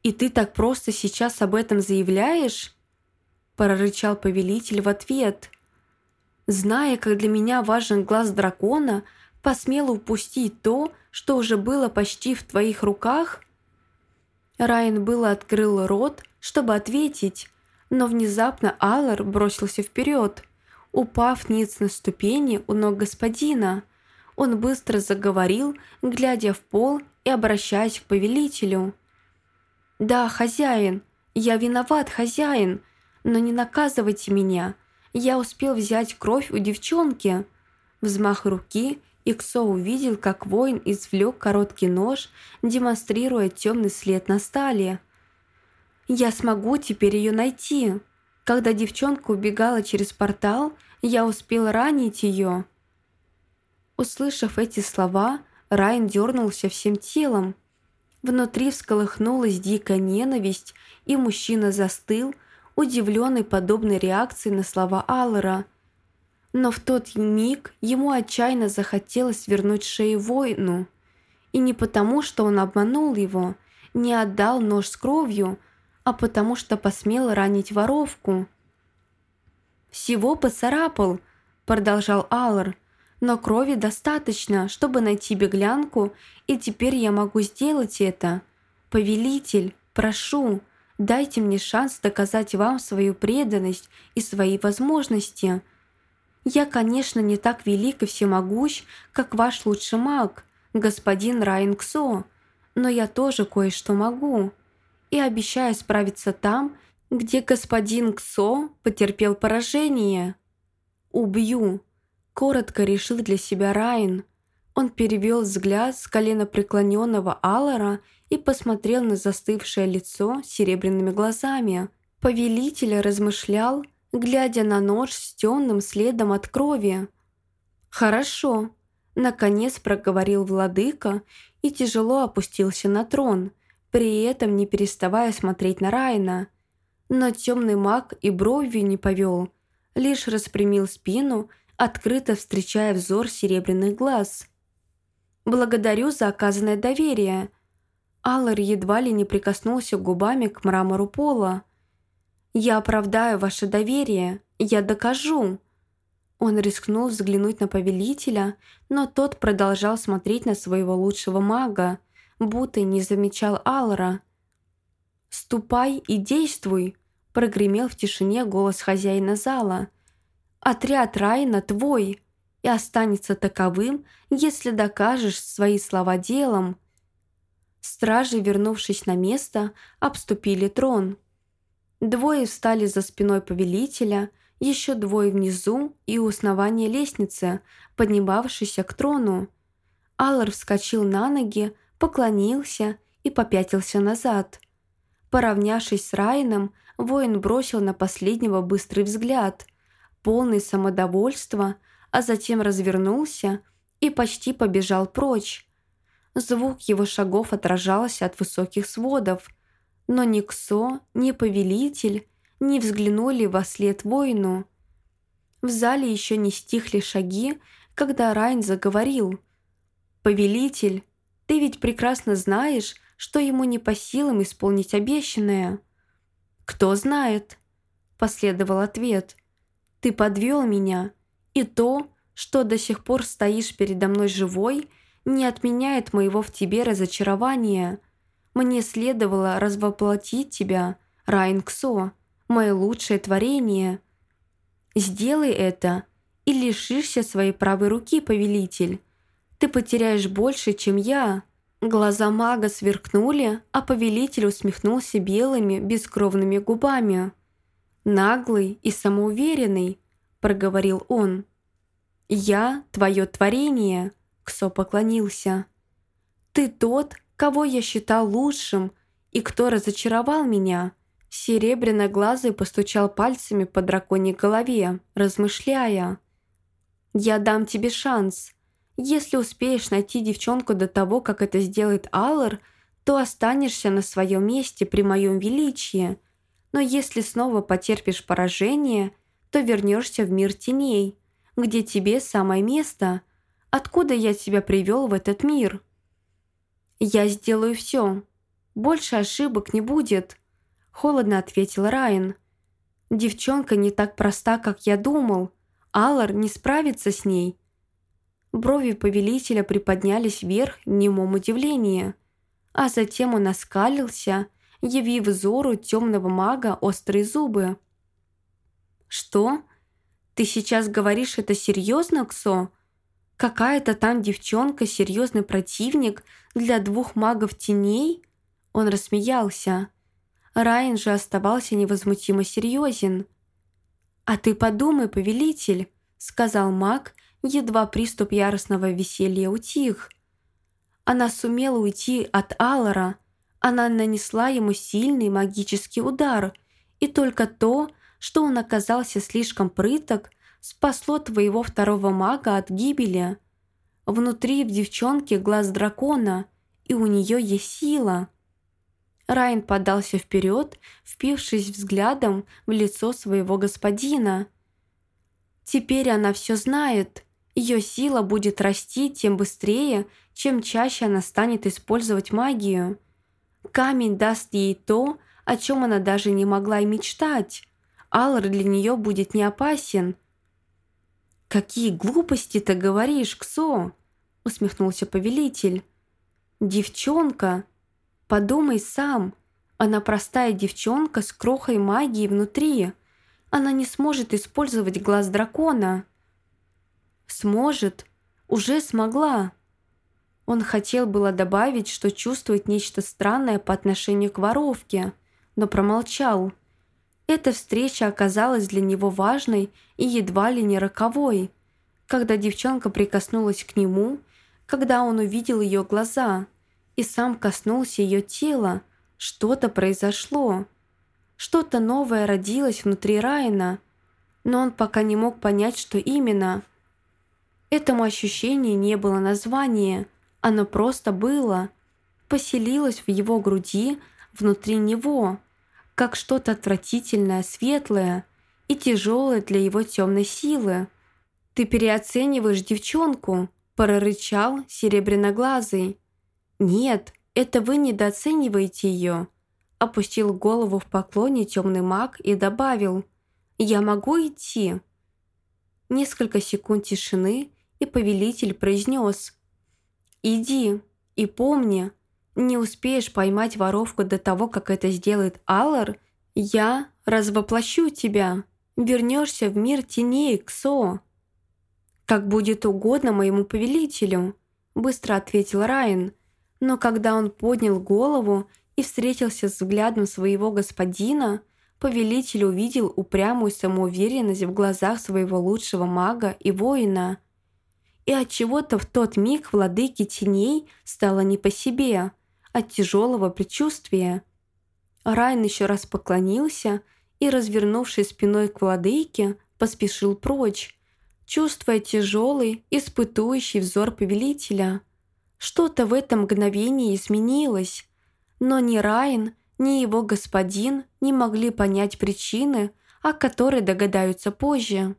«И ты так просто сейчас об этом заявляешь?» – прорычал повелитель в ответ – зная, как для меня важен глаз дракона, посмела упустить то, что уже было почти в твоих руках?» Райан было открыл рот, чтобы ответить, но внезапно Аллар бросился вперед, упав ниц на ступени у ног господина. Он быстро заговорил, глядя в пол и обращаясь к повелителю. «Да, хозяин, я виноват, хозяин, но не наказывайте меня. Я успел взять кровь у девчонки. Взмах руки, Иксо увидел, как воин извлек короткий нож, демонстрируя темный след на стали. «Я смогу теперь ее найти. Когда девчонка убегала через портал, я успел ранить ее». Услышав эти слова, Райан дернулся всем телом. Внутри всколыхнулась дикая ненависть, и мужчина застыл, удивленный подобной реакцией на слова Аллера – но в тот миг ему отчаянно захотелось вернуть шею воину. И не потому, что он обманул его, не отдал нож с кровью, а потому что посмел ранить воровку. «Всего поцарапал», – продолжал Аллар, «но крови достаточно, чтобы найти беглянку, и теперь я могу сделать это. Повелитель, прошу, дайте мне шанс доказать вам свою преданность и свои возможности». Я, конечно, не так велик и всемогущ, как ваш лучший маг, господин Райан Ксо, но я тоже кое-что могу. И обещаю справиться там, где господин Ксо потерпел поражение. Убью. Коротко решил для себя Райан. Он перевел взгляд с колена преклоненного Аллара и посмотрел на застывшее лицо серебряными глазами. Повелитель размышлял, глядя на нож с темным следом от крови. «Хорошо», — наконец проговорил владыка и тяжело опустился на трон, при этом не переставая смотреть на Райна. Но темный маг и бровью не повел, лишь распрямил спину, открыто встречая взор серебряных глаз. «Благодарю за оказанное доверие», Аллар едва ли не прикоснулся губами к мрамору пола. «Я оправдаю ваше доверие, я докажу». Он рискнул взглянуть на повелителя, но тот продолжал смотреть на своего лучшего мага, будто не замечал Аллара. «Ступай и действуй!» – прогремел в тишине голос хозяина зала. «Отряд Райна твой и останется таковым, если докажешь свои слова делом». Стражи, вернувшись на место, обступили трон – Двое встали за спиной повелителя, еще двое внизу и у основания лестницы, поднимавшейся к трону. Аллар вскочил на ноги, поклонился и попятился назад. Поравнявшись с Райаном, воин бросил на последнего быстрый взгляд, полный самодовольства, а затем развернулся и почти побежал прочь. Звук его шагов отражался от высоких сводов – но ни Ксо, ни Повелитель не взглянули во след воину. В зале еще не стихли шаги, когда Райн заговорил. «Повелитель, ты ведь прекрасно знаешь, что ему не по силам исполнить обещанное». «Кто знает?» – последовал ответ. «Ты подвел меня, и то, что до сих пор стоишь передо мной живой, не отменяет моего в тебе разочарования». Мне следовало развоплотить тебя, Райнксо, мое лучшее творение. Сделай это, и лишишься своей правой руки, повелитель. Ты потеряешь больше, чем я». Глаза мага сверкнули, а повелитель усмехнулся белыми, бескровными губами. «Наглый и самоуверенный», — проговорил он. «Я — твое творение», — Ксо поклонился. «Ты тот, кого я считал лучшим и кто разочаровал меня. Серебряноглазый постучал пальцами по драконьей голове, размышляя. «Я дам тебе шанс. Если успеешь найти девчонку до того, как это сделает Аллар, то останешься на своем месте при моем величии. Но если снова потерпишь поражение, то вернешься в мир теней, где тебе самое место. Откуда я тебя привел в этот мир?» «Я сделаю все. Больше ошибок не будет», – холодно ответил Райан. «Девчонка не так проста, как я думал. Аллар не справится с ней». Брови повелителя приподнялись вверх в немом удивлении, а затем он оскалился, явив взору темного мага острые зубы. «Что? Ты сейчас говоришь это серьезно, Ксо?» Какая-то там девчонка, серьезный противник для двух магов теней? Он рассмеялся. Райан же оставался невозмутимо серьезен. «А ты подумай, повелитель», — сказал маг, едва приступ яростного веселья утих. Она сумела уйти от Аллара, она нанесла ему сильный магический удар, и только то, что он оказался слишком прыток, спасло твоего второго мага от гибели. Внутри в девчонке глаз дракона, и у нее есть сила. Райан подался вперед, впившись взглядом в лицо своего господина. Теперь она все знает. Ее сила будет расти тем быстрее, чем чаще она станет использовать магию. Камень даст ей то, о чем она даже не могла и мечтать. Аллар для нее будет не опасен. «Какие глупости ты говоришь, Ксо!» усмехнулся повелитель. «Девчонка! Подумай сам, она простая девчонка с крохой магии внутри. Она не сможет использовать глаз дракона». «Сможет. Уже смогла». Он хотел было добавить, что чувствует нечто странное по отношению к воровке, но промолчал. Эта встреча оказалась для него важной и едва ли не роковой. Когда девчонка прикоснулась к нему, когда он увидел ее глаза и сам коснулся ее тела, что-то произошло. Что-то новое родилось внутри Райана, но он пока не мог понять, что именно. Этому ощущению не было названия – оно просто было, поселилось в его груди, внутри него, как что-то отвратительное, светлое и тяжелое для его темной силы. «Ты переоцениваешь девчонку», – прорычал серебряноглазый. «Нет, это вы недооцениваете ее», – опустил голову в поклоне темный маг и добавил «Я могу идти?» Несколько секунд тишины, и повелитель произнес Иди и помни, не успеешь поймать воровку до того, как это сделает Аллар, я развоплощу тебя, вернешься в мир теней, Ксо. Как будет угодно моему повелителю, быстро ответил Райан, но когда он поднял голову и встретился с взглядом своего господина, повелитель увидел упрямую самоуверенность в глазах своего лучшего мага и воина – и от чего-то в тот миг владыке теней стало не по себе, от тяжелого предчувствия. Райн еще раз поклонился и, развернувшись спиной к владыке, поспешил прочь, чувствуя тяжелый, испытующий взор повелителя. Что-то в этом мгновении изменилось, но ни Райн, ни его господин не могли понять причины, о которой догадаются позже.